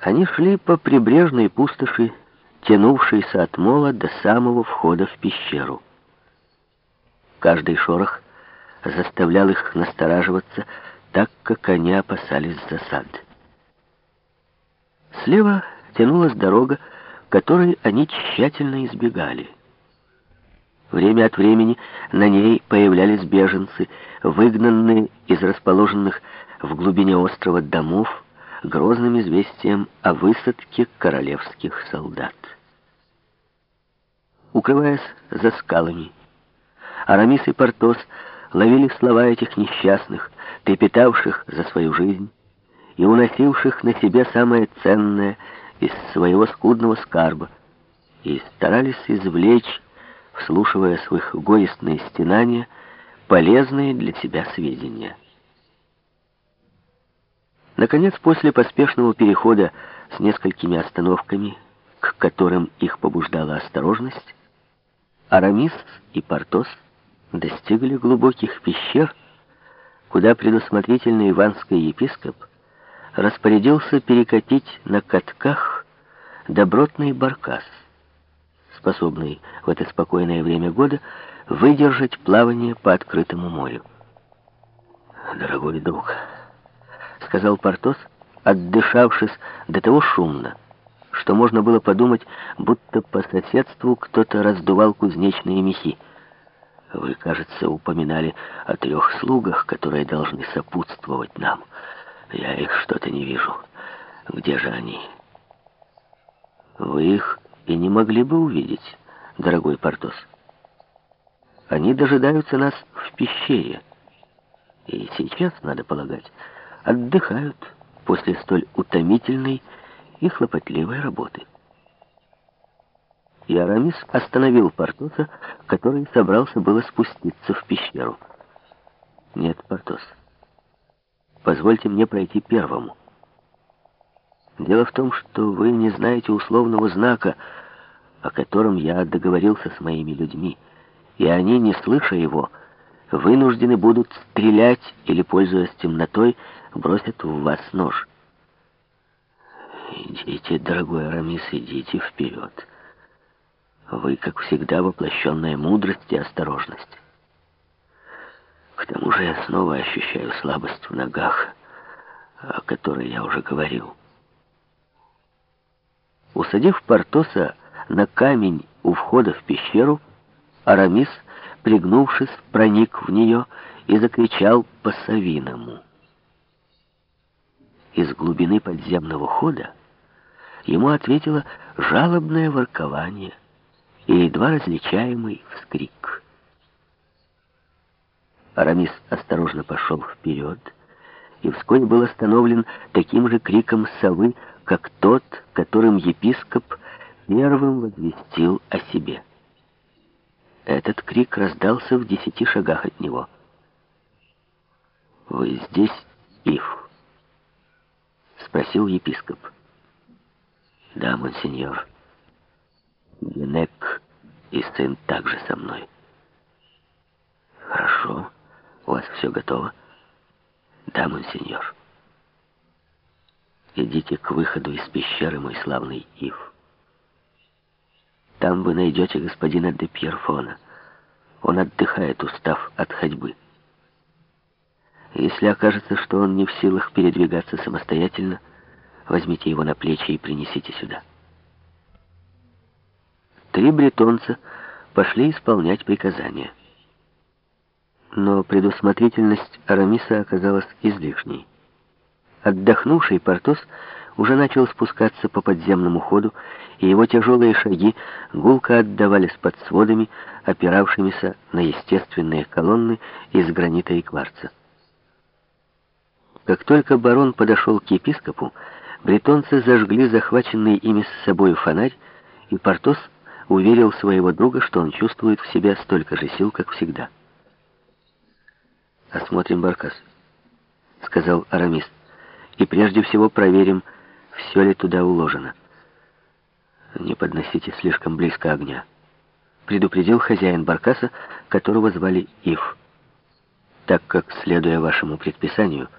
Они шли по прибрежной пустоши, тянувшейся от мола до самого входа в пещеру. Каждый шорох заставлял их настораживаться, так как они опасались засад. Слева тянулась дорога, которой они тщательно избегали. Время от времени на ней появлялись беженцы, выгнанные из расположенных в глубине острова домов, грозным известием о высадке королевских солдат. Укрываясь за скалами, Арамис и Портос ловили слова этих несчастных, трепетавших за свою жизнь и уносивших на себе самое ценное из своего скудного скарба, и старались извлечь, вслушивая в их горестные стенания, полезные для себя сведения. Наконец, после поспешного перехода с несколькими остановками, к которым их побуждала осторожность, Арамис и Портос достигли глубоких пещер, куда предусмотрительный иванский епископ распорядился перекатить на катках добротный баркас, способный в это спокойное время года выдержать плавание по открытому морю. «Дорогой друг», — сказал Портос, отдышавшись до того шумно, что можно было подумать, будто по соседству кто-то раздувал кузнечные мехи. Вы, кажется, упоминали о трех слугах, которые должны сопутствовать нам. Я их что-то не вижу. Где же они? Вы их и не могли бы увидеть, дорогой Портос. Они дожидаются нас в пещере. И сейчас, надо полагать, отдыхают после столь утомительной и хлопотливой работы. И Арамис остановил Портоса, который собрался было спуститься в пещеру. «Нет, Портос, позвольте мне пройти первому. Дело в том, что вы не знаете условного знака, о котором я договорился с моими людьми, и они, не слыша его, вынуждены будут стрелять или, пользуясь темнотой, бросят в вас нож. Идите, дорогой Арамис, идите вперед. Вы, как всегда, воплощенная мудрость и осторожность. К тому же я снова ощущаю слабость в ногах, о которой я уже говорил. Усадив Портоса на камень у входа в пещеру, Арамис, пригнувшись, проник в нее и закричал по-совиному. Из глубины подземного хода ему ответило жалобное воркование и едва различаемый вскрик. Арамис осторожно пошел вперед и вскоре был остановлен таким же криком совы, как тот, которым епископ первым возвестил о себе. Этот крик раздался в десяти шагах от него. «Вы здесь, Ив?» — спросил епископ. «Да, монсеньор. Генек и сын также со мной». «Хорошо. У вас все готово?» «Да, монсеньор». «Идите к выходу из пещеры, мой славный Ив». Там вы найдете господина де Пьерфона. Он отдыхает, устав от ходьбы. Если окажется, что он не в силах передвигаться самостоятельно, возьмите его на плечи и принесите сюда. Три бретонца пошли исполнять приказания. Но предусмотрительность Арамиса оказалась излишней. Отдохнувший Портос уже начал спускаться по подземному ходу, и его тяжелые шаги гулко отдавались под сводами, опиравшимися на естественные колонны из гранита и кварца. Как только барон подошел к епископу, бретонцы зажгли захваченный ими с собой фонарь, и Портос уверил своего друга, что он чувствует в себе столько же сил, как всегда. «Осмотрим баркас», — сказал Арамис, — «и прежде всего проверим, все ли туда уложено. Не подносите слишком близко огня. Предупредил хозяин баркаса, которого звали Ив. Так как, следуя вашему предписанию,